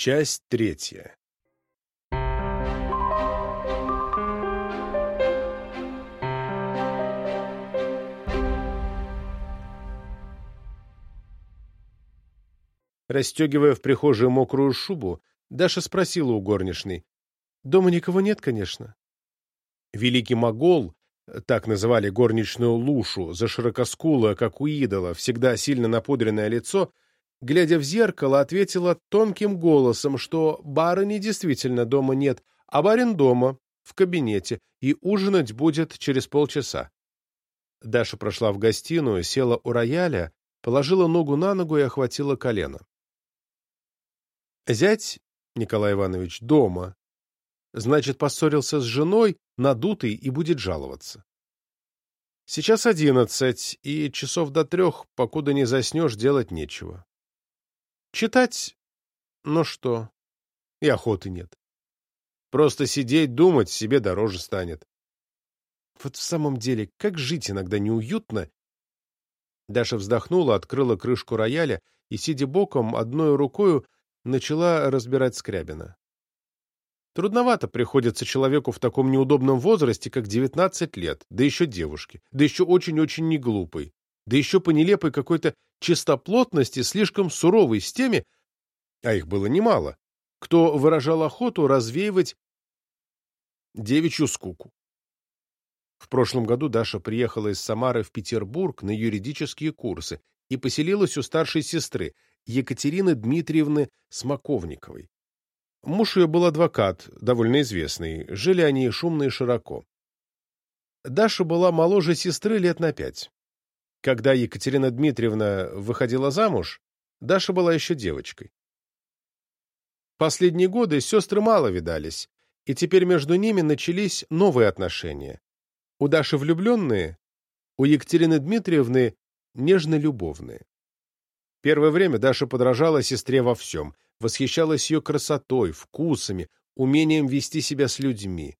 Часть третья. Расстегивая в прихожей мокрую шубу, Даша спросила у горничной. «Дома никого нет, конечно». Великий могол, так называли горничную Лушу, за широкоскулое, как у идола, всегда сильно напудренное лицо, глядя в зеркало, ответила тонким голосом, что барыни действительно дома нет, а барин дома, в кабинете, и ужинать будет через полчаса. Даша прошла в гостиную, села у рояля, положила ногу на ногу и охватила колено. Зять Николай Иванович дома. Значит, поссорился с женой, надутый и будет жаловаться. Сейчас одиннадцать, и часов до трех, покуда не заснешь, делать нечего. Читать? Ну что? И охоты нет. Просто сидеть, думать себе дороже станет. Вот в самом деле, как жить иногда неуютно. Даша вздохнула, открыла крышку рояля и, сидя боком, одной рукою начала разбирать Скрябина. Трудновато приходится человеку в таком неудобном возрасте, как 19 лет, да еще девушке, да еще очень-очень неглупой, да еще по нелепой какой-то чистоплотности, слишком суровой с теми, а их было немало, кто выражал охоту развеивать девичью скуку. В прошлом году Даша приехала из Самары в Петербург на юридические курсы и поселилась у старшей сестры, Екатерины Дмитриевны Смоковниковой. Муж ее был адвокат, довольно известный, жили они шумно и широко. Даша была моложе сестры лет на пять. Когда Екатерина Дмитриевна выходила замуж, Даша была еще девочкой. Последние годы сестры мало видались, и теперь между ними начались новые отношения. У Даши влюбленные, у Екатерины Дмитриевны нежно-любовные. Первое время Даша подражала сестре во всем, восхищалась ее красотой, вкусами, умением вести себя с людьми.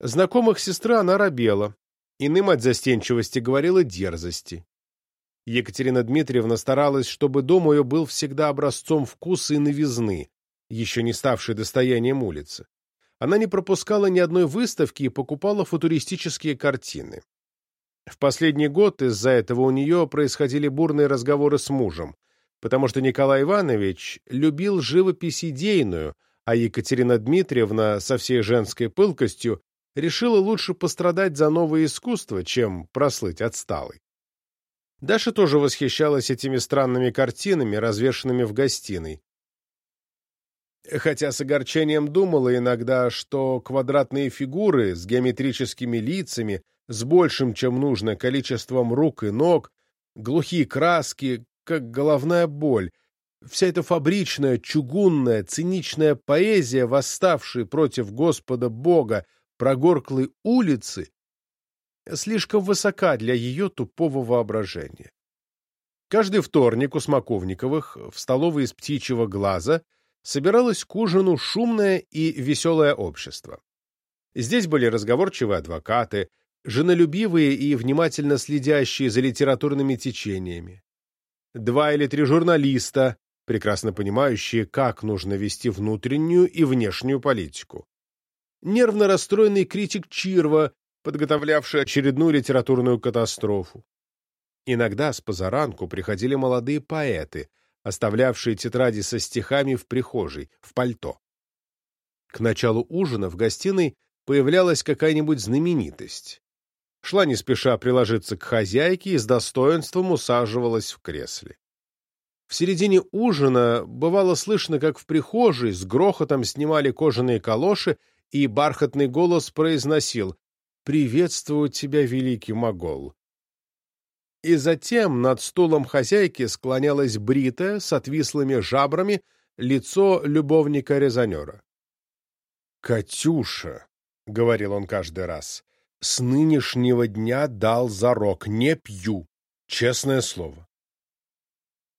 Знакомых сестра она робела, иным от застенчивости говорила дерзости. Екатерина Дмитриевна старалась, чтобы дом ее был всегда образцом вкуса и новизны, еще не ставшей достоянием улицы. Она не пропускала ни одной выставки и покупала футуристические картины. В последний год из-за этого у нее происходили бурные разговоры с мужем потому что Николай Иванович любил живопись идейную, а Екатерина Дмитриевна со всей женской пылкостью решила лучше пострадать за новое искусство, чем прослыть отсталой. Даша тоже восхищалась этими странными картинами, развешанными в гостиной. Хотя с огорчением думала иногда, что квадратные фигуры с геометрическими лицами, с большим, чем нужно, количеством рук и ног, глухие краски, как головная боль. Вся эта фабричная, чугунная, циничная поэзия, восставшей против Господа Бога прогорклой улицы, слишком высока для ее тупого воображения. Каждый вторник у Смоковниковых в столовой из птичьего глаза собиралось к ужину шумное и веселое общество. Здесь были разговорчивые адвокаты, женолюбивые и внимательно следящие за литературными течениями, два или три журналиста, прекрасно понимающие, как нужно вести внутреннюю и внешнюю политику. Нервно расстроенный критик Чирва, подготовлявший очередную литературную катастрофу. Иногда с позаранку приходили молодые поэты, оставлявшие тетради со стихами в прихожей, в пальто. К началу ужина в гостиной появлялась какая-нибудь знаменитость шла не спеша приложиться к хозяйке и с достоинством усаживалась в кресле. В середине ужина бывало слышно, как в прихожей с грохотом снимали кожаные калоши, и бархатный голос произносил «Приветствую тебя, великий могол». И затем над стулом хозяйки склонялась бритая с отвислыми жабрами лицо любовника-резонера. «Катюша», — говорил он каждый раз, с нынешнего дня дал зарок, не пью, честное слово.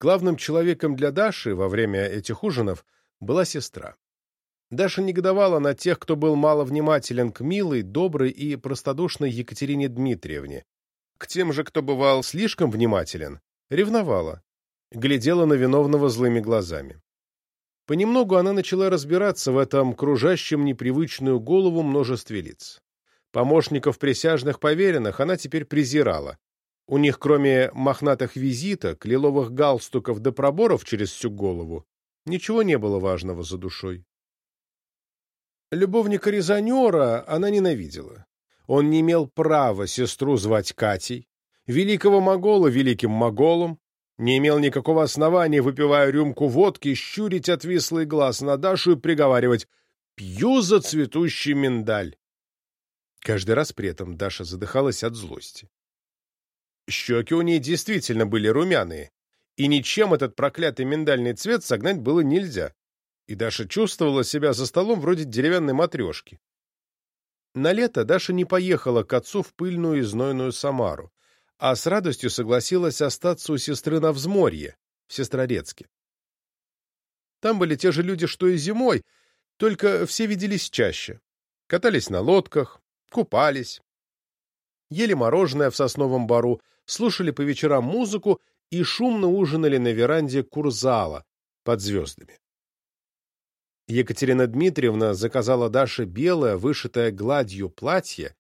Главным человеком для Даши во время этих ужинов была сестра. Даша негодовала на тех, кто был маловнимателен к милой, доброй и простодушной Екатерине Дмитриевне. К тем же, кто бывал слишком внимателен, ревновала, глядела на виновного злыми глазами. Понемногу она начала разбираться в этом кружащем непривычную голову множестве лиц. Помощников присяжных поверенных она теперь презирала. У них, кроме мохнатых визиток, лиловых галстуков до да проборов через всю голову, ничего не было важного за душой. Любовника-резонера она ненавидела. Он не имел права сестру звать Катей, великого могола великим моголом, не имел никакого основания, выпивая рюмку водки, щурить отвислый глаз на Дашу и приговаривать «Пью за цветущий миндаль». Каждый раз при этом Даша задыхалась от злости. Щеки у ней действительно были румяные, и ничем этот проклятый миндальный цвет согнать было нельзя, и Даша чувствовала себя за столом вроде деревянной матрешки. На лето Даша не поехала к отцу в пыльную и знойную Самару, а с радостью согласилась остаться у сестры на взморье, в Сестрорецке. Там были те же люди, что и зимой, только все виделись чаще. Катались на лодках, купались, ели мороженое в сосновом бару, слушали по вечерам музыку и шумно ужинали на веранде курзала под звездами. Екатерина Дмитриевна заказала Даше белое, вышитое гладью платье,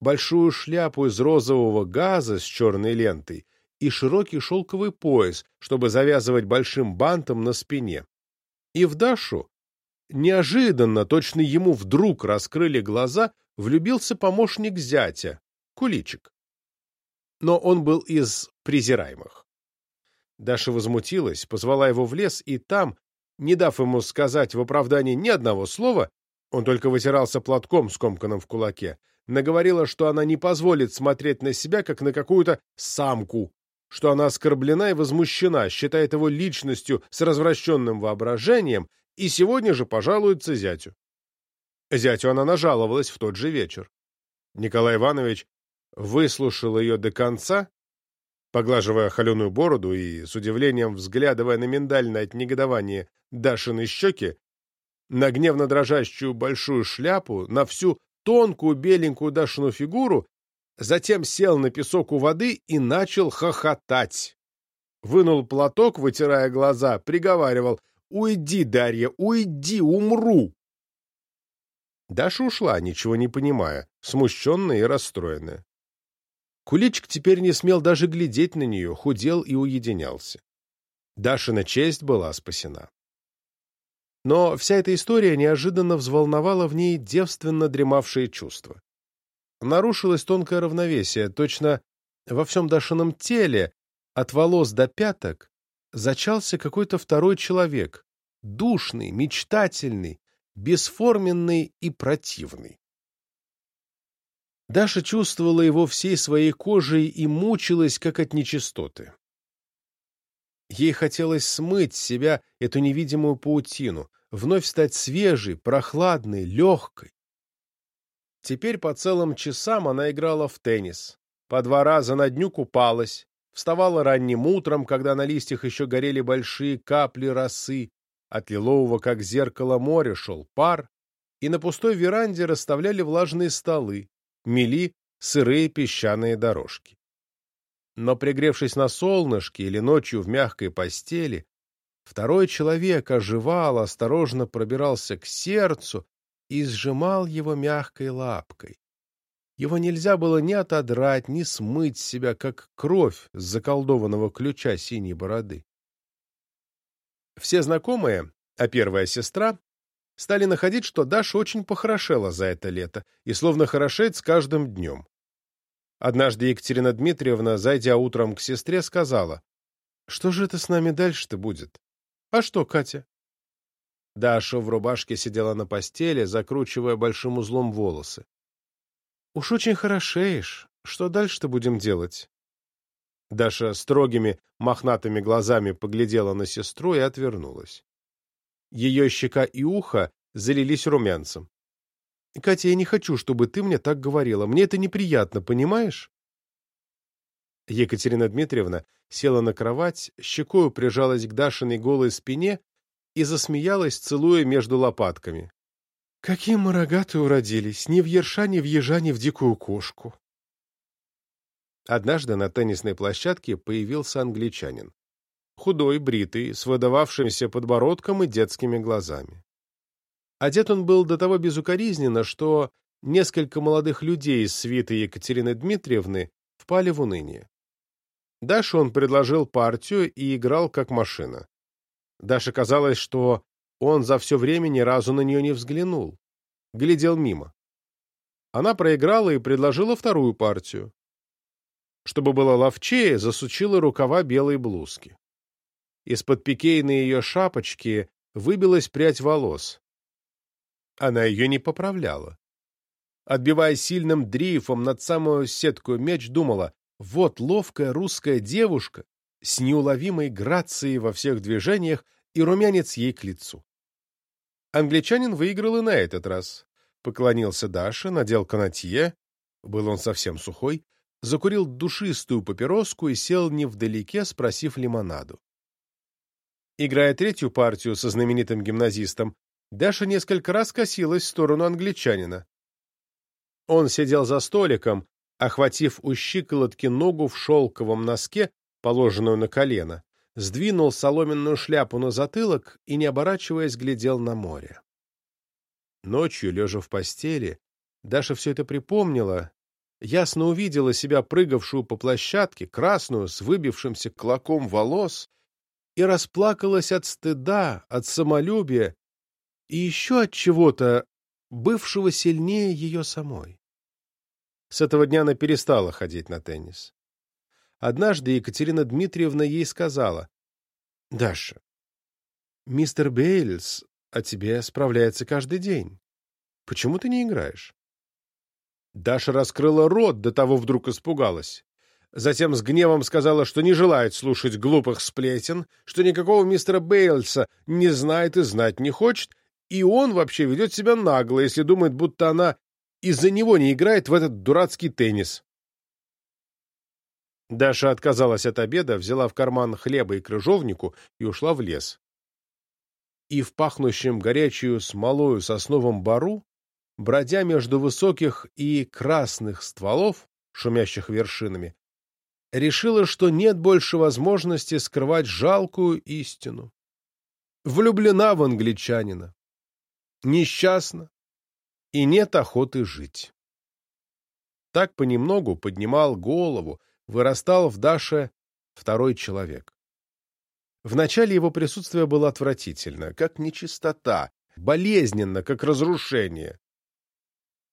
большую шляпу из розового газа с черной лентой и широкий шелковый пояс, чтобы завязывать большим бантом на спине. И в Дашу неожиданно, точно ему вдруг раскрыли глаза, влюбился помощник зятя, Куличик. Но он был из презираемых. Даша возмутилась, позвала его в лес, и там, не дав ему сказать в оправдании ни одного слова, он только вытирался платком, скомканным в кулаке, наговорила, что она не позволит смотреть на себя, как на какую-то самку, что она оскорблена и возмущена, считает его личностью с развращенным воображением и сегодня же пожалуется зятю. Зятю она нажаловалась в тот же вечер. Николай Иванович выслушал ее до конца, поглаживая холеную бороду и с удивлением взглядывая на миндальное от негодования Дашины щеки, на гневно дрожащую большую шляпу, на всю тонкую беленькую Дашину фигуру, затем сел на песок у воды и начал хохотать. Вынул платок, вытирая глаза, приговаривал «Уйди, Дарья, уйди, умру!» Даша ушла, ничего не понимая, смущенная и расстроенная. Куличик теперь не смел даже глядеть на нее, худел и уединялся. Дашина честь была спасена. Но вся эта история неожиданно взволновала в ней девственно дремавшие чувства. Нарушилось тонкое равновесие, точно во всем Дашином теле, от волос до пяток, зачался какой-то второй человек, душный, мечтательный, бесформенный и противный. Даша чувствовала его всей своей кожей и мучилась, как от нечистоты. Ей хотелось смыть с себя эту невидимую паутину, вновь стать свежей, прохладной, легкой. Теперь по целым часам она играла в теннис, по два раза на дню купалась, вставала ранним утром, когда на листьях еще горели большие капли росы, от лилового, как зеркало моря, шел пар, и на пустой веранде расставляли влажные столы, мели сырые песчаные дорожки. Но, пригревшись на солнышке или ночью в мягкой постели, второй человек оживал, осторожно пробирался к сердцу и сжимал его мягкой лапкой. Его нельзя было ни отодрать, ни смыть себя, как кровь с заколдованного ключа синей бороды. Все знакомые, а первая сестра, стали находить, что Даша очень похорошела за это лето и словно хорошеет с каждым днем. Однажды Екатерина Дмитриевна, зайдя утром к сестре, сказала, «Что же это с нами дальше-то будет?» «А что, Катя?» Даша в рубашке сидела на постели, закручивая большим узлом волосы. «Уж очень хорошеешь. Что дальше-то будем делать?» Даша строгими, мохнатыми глазами поглядела на сестру и отвернулась. Ее щека и ухо залились румянцем. — Катя, я не хочу, чтобы ты мне так говорила. Мне это неприятно, понимаешь? Екатерина Дмитриевна села на кровать, щекою прижалась к Дашиной голой спине и засмеялась, целуя между лопатками. — Какие мы рогатые уродились! Ни в ерша, ни в ежа, ни в дикую кошку! Однажды на теннисной площадке появился англичанин. Худой, бритый, с выдававшимся подбородком и детскими глазами. Одет он был до того безукоризненно, что несколько молодых людей из свиты Екатерины Дмитриевны впали в уныние. Даше он предложил партию и играл как машина. Даше казалось, что он за все время ни разу на нее не взглянул. Глядел мимо. Она проиграла и предложила вторую партию. Чтобы было ловчее, засучила рукава белой блузки. Из-под пикейной ее шапочки выбилась прядь волос. Она ее не поправляла. Отбивая сильным дрейфом над самую сетку мяч, думала, вот ловкая русская девушка с неуловимой грацией во всех движениях и румянец ей к лицу. Англичанин выиграл и на этот раз. Поклонился Даше, надел канатье, был он совсем сухой, закурил душистую папироску и сел невдалеке, спросив лимонаду. Играя третью партию со знаменитым гимназистом, Даша несколько раз косилась в сторону англичанина. Он сидел за столиком, охватив у щиколотки ногу в шелковом носке, положенную на колено, сдвинул соломенную шляпу на затылок и, не оборачиваясь, глядел на море. Ночью, лежа в постели, Даша все это припомнила, ясно увидела себя прыгавшую по площадке, красную, с выбившимся клоком волос, и расплакалась от стыда, от самолюбия и еще от чего-то, бывшего сильнее ее самой. С этого дня она перестала ходить на теннис. Однажды Екатерина Дмитриевна ей сказала, «Даша, мистер Бейльс о тебе справляется каждый день. Почему ты не играешь?» Даша раскрыла рот, до того вдруг испугалась. Затем с гневом сказала, что не желает слушать глупых сплетен, что никакого мистера Бейльса не знает и знать не хочет, и он вообще ведет себя нагло, если думает, будто она из-за него не играет в этот дурацкий теннис. Даша отказалась от обеда, взяла в карман хлеба и крыжовнику и ушла в лес. И в пахнущем горячую смолою сосновом бару, бродя между высоких и красных стволов, шумящих вершинами, решила, что нет больше возможности скрывать жалкую истину. Влюблена в англичанина. Несчастна. И нет охоты жить. Так понемногу поднимал голову, вырастал в Даше второй человек. Вначале его присутствие было отвратительно, как нечистота, болезненно, как разрушение.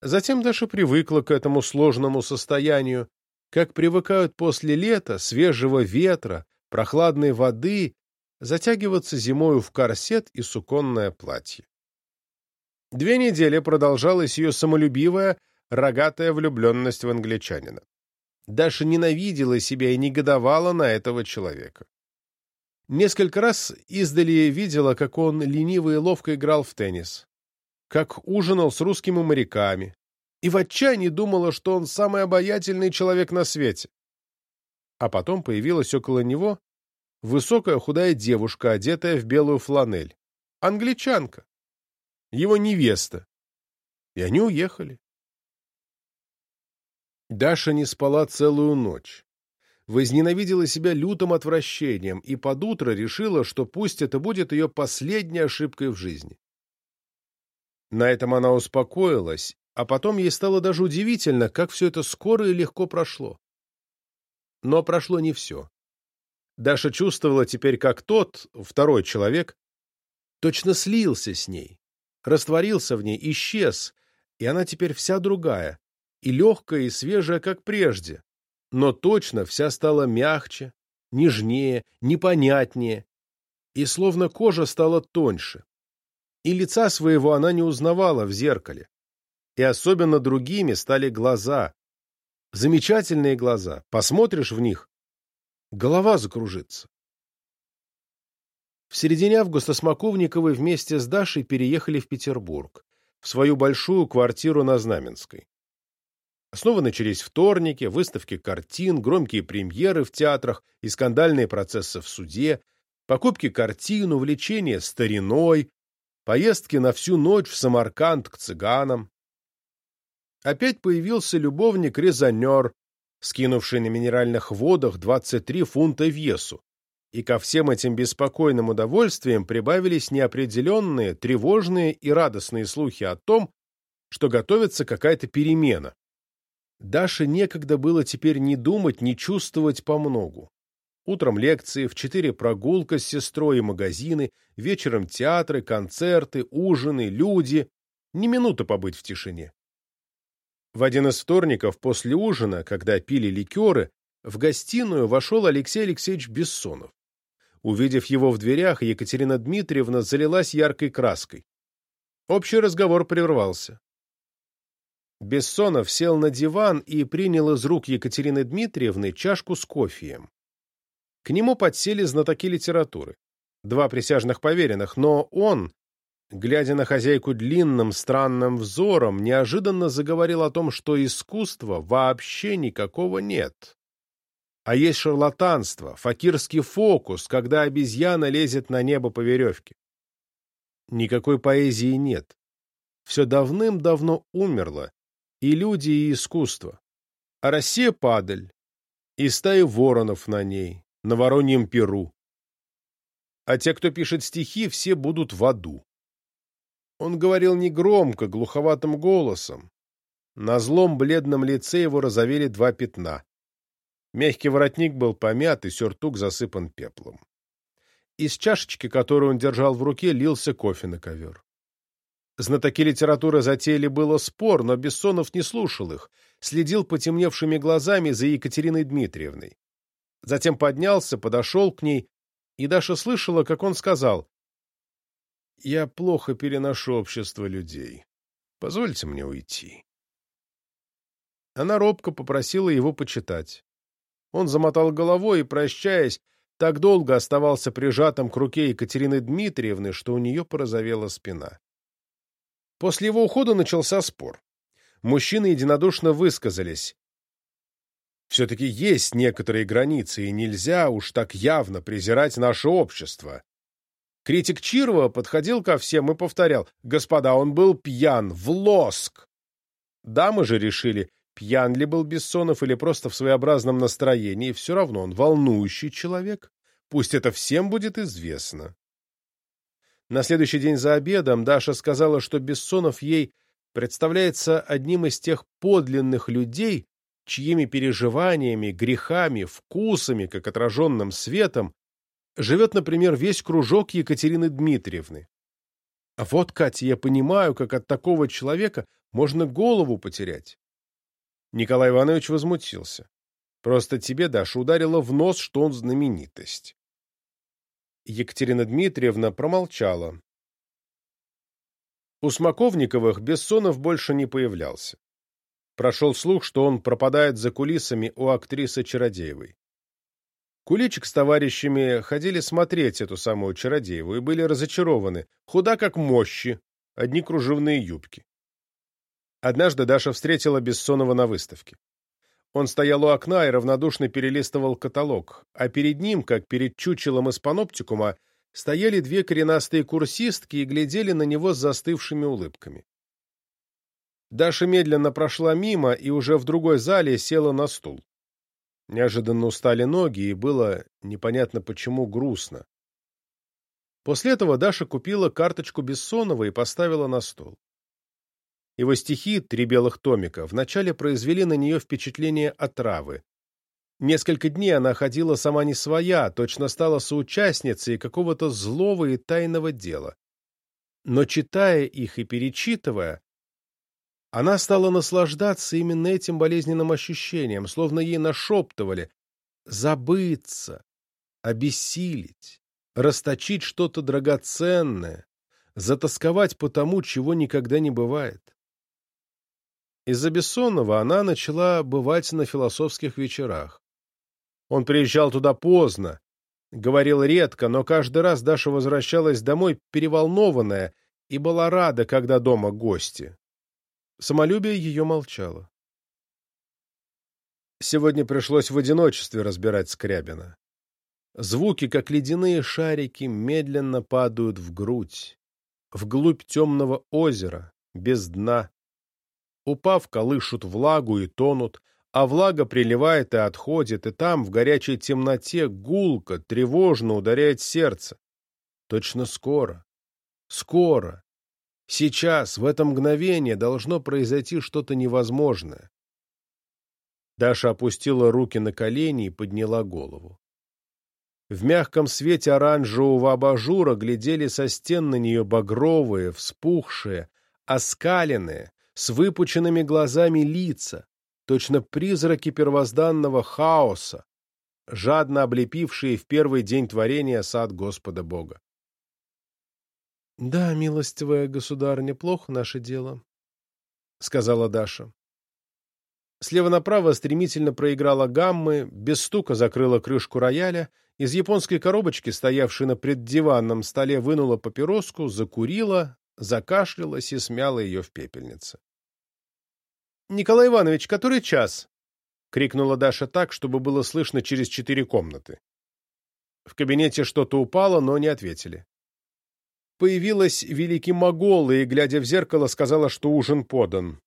Затем Даша привыкла к этому сложному состоянию, как привыкают после лета, свежего ветра, прохладной воды, затягиваться зимою в корсет и суконное платье. Две недели продолжалась ее самолюбивая, рогатая влюбленность в англичанина. Даша ненавидела себя и негодовала на этого человека. Несколько раз издали видела, как он лениво и ловко играл в теннис, как ужинал с русскими моряками, и в отчаянии думала, что он самый обаятельный человек на свете. А потом появилась около него высокая худая девушка, одетая в белую фланель. Англичанка. Его невеста. И они уехали. Даша не спала целую ночь. Возненавидела себя лютым отвращением и под утро решила, что пусть это будет ее последней ошибкой в жизни. На этом она успокоилась, а потом ей стало даже удивительно, как все это скоро и легко прошло. Но прошло не все. Даша чувствовала теперь, как тот, второй человек, точно слился с ней, растворился в ней, исчез, и она теперь вся другая, и легкая, и свежая, как прежде, но точно вся стала мягче, нежнее, непонятнее, и словно кожа стала тоньше. И лица своего она не узнавала в зеркале. И особенно другими стали глаза. Замечательные глаза. Посмотришь в них, голова закружится. В середине августа Смоковниковы вместе с Дашей переехали в Петербург, в свою большую квартиру на Знаменской. Снова начались вторники, выставки картин, громкие премьеры в театрах и скандальные процессы в суде, покупки картин, увлечения стариной, поездки на всю ночь в Самарканд к цыганам. Опять появился любовник-резонер, скинувший на минеральных водах 23 фунта весу, и ко всем этим беспокойным удовольствиям прибавились неопределенные, тревожные и радостные слухи о том, что готовится какая-то перемена. Даше некогда было теперь ни думать, ни чувствовать помногу. Утром лекции, в четыре прогулка с сестрой и магазины, вечером театры, концерты, ужины, люди. Ни минуты побыть в тишине. В один из вторников после ужина, когда пили ликеры, в гостиную вошел Алексей Алексеевич Бессонов. Увидев его в дверях, Екатерина Дмитриевна залилась яркой краской. Общий разговор прервался. Бессонов сел на диван и принял из рук Екатерины Дмитриевны чашку с кофеем. К нему подсели знатоки литературы. Два присяжных поверенных, но он, глядя на хозяйку длинным странным взором, неожиданно заговорил о том, что искусства вообще никакого нет. А есть шарлатанство, факирский фокус, когда обезьяна лезет на небо по веревке. Никакой поэзии нет. Все давным-давно умерло, и люди, и искусство. А Россия — падаль, и стаи воронов на ней, на Вороньем Перу. А те, кто пишет стихи, все будут в аду. Он говорил негромко, глуховатым голосом. На злом бледном лице его разовели два пятна. Мягкий воротник был помят, и сюртук засыпан пеплом. Из чашечки, которую он держал в руке, лился кофе на ковер. Знатоки литературы затеяли было спор, но Бессонов не слушал их, следил потемневшими глазами за Екатериной Дмитриевной. Затем поднялся, подошел к ней, и Даша слышала, как он сказал, «Я плохо переношу общество людей. Позвольте мне уйти». Она робко попросила его почитать. Он замотал головой и, прощаясь, так долго оставался прижатым к руке Екатерины Дмитриевны, что у нее порозовела спина. После его ухода начался спор. Мужчины единодушно высказались. Все-таки есть некоторые границы, и нельзя уж так явно презирать наше общество. Критик Чирова подходил ко всем и повторял, «Господа, он был пьян, в лоск!» Дамы же решили, пьян ли был Бессонов или просто в своеобразном настроении, все равно он волнующий человек. Пусть это всем будет известно. На следующий день за обедом Даша сказала, что Бессонов ей представляется одним из тех подлинных людей, чьими переживаниями, грехами, вкусами, как отраженным светом, живет, например, весь кружок Екатерины Дмитриевны. А вот, Катя, я понимаю, как от такого человека можно голову потерять. Николай Иванович возмутился. Просто тебе, Даша, ударило в нос, что он знаменитость. Екатерина Дмитриевна промолчала. У Смоковниковых Бессонов больше не появлялся. Прошел слух, что он пропадает за кулисами у актрисы Чародеевой. Куличик с товарищами ходили смотреть эту самую Чародееву и были разочарованы. Худа как мощи, одни кружевные юбки. Однажды Даша встретила Бессонова на выставке. Он стоял у окна и равнодушно перелистывал каталог, а перед ним, как перед чучелом из паноптикума, стояли две коренастые курсистки и глядели на него с застывшими улыбками. Даша медленно прошла мимо и уже в другой зале села на стул. Неожиданно устали ноги, и было непонятно почему грустно. После этого Даша купила карточку Бессонова и поставила на стол. Его стихи «Три белых томика» вначале произвели на нее впечатление отравы. Несколько дней она ходила сама не своя, точно стала соучастницей какого-то злого и тайного дела. Но читая их и перечитывая, она стала наслаждаться именно этим болезненным ощущением, словно ей нашептывали забыться, обессилить, расточить что-то драгоценное, затасковать по тому, чего никогда не бывает. Из-за Бессонова она начала бывать на философских вечерах. Он приезжал туда поздно, говорил редко, но каждый раз Даша возвращалась домой переволнованная и была рада, когда дома гости. Самолюбие ее молчало. Сегодня пришлось в одиночестве разбирать Скрябина. Звуки, как ледяные шарики, медленно падают в грудь, вглубь темного озера, без дна, Упав, колышут влагу и тонут, а влага приливает и отходит, и там, в горячей темноте, гулко, тревожно ударяет сердце. Точно скоро, скоро, сейчас, в это мгновение должно произойти что-то невозможное. Даша опустила руки на колени и подняла голову. В мягком свете оранжевого абажура глядели со стен на нее багровые, вспухшие, оскаленные, с выпученными глазами лица, точно призраки первозданного хаоса, жадно облепившие в первый день творения сад Господа Бога. — Да, милостивая государыня, плохо наше дело, — сказала Даша. Слева направо стремительно проиграла гаммы, без стука закрыла крышку рояля, из японской коробочки, стоявшей на преддиванном столе, вынула папироску, закурила, закашлялась и смяла ее в пепельнице. — Николай Иванович, который час? — крикнула Даша так, чтобы было слышно через четыре комнаты. В кабинете что-то упало, но не ответили. Появилась великий могол и, глядя в зеркало, сказала, что ужин подан.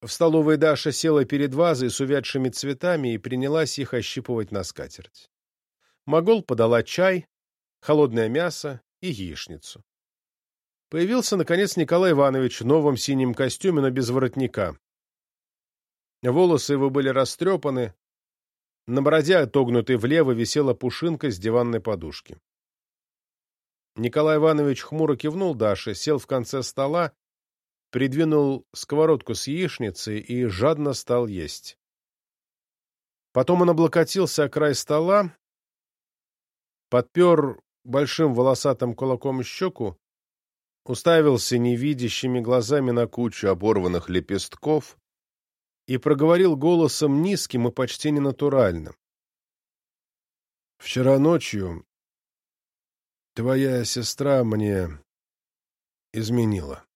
В столовой Даша села перед вазой с увядшими цветами и принялась их ощипывать на скатерть. Могол подала чай, холодное мясо и яичницу. Появился, наконец, Николай Иванович в новом синем костюме, но без воротника. Волосы его были растрепаны, на бороде, отогнутой влево, висела пушинка с диванной подушки. Николай Иванович хмуро кивнул Даше, сел в конце стола придвинул сковородку с яичницей и жадно стал есть. Потом он облокотился о край стола, подпер большим волосатым кулаком щеку, уставился невидящими глазами на кучу оборванных лепестков и проговорил голосом низким и почти ненатуральным. «Вчера ночью твоя сестра мне изменила».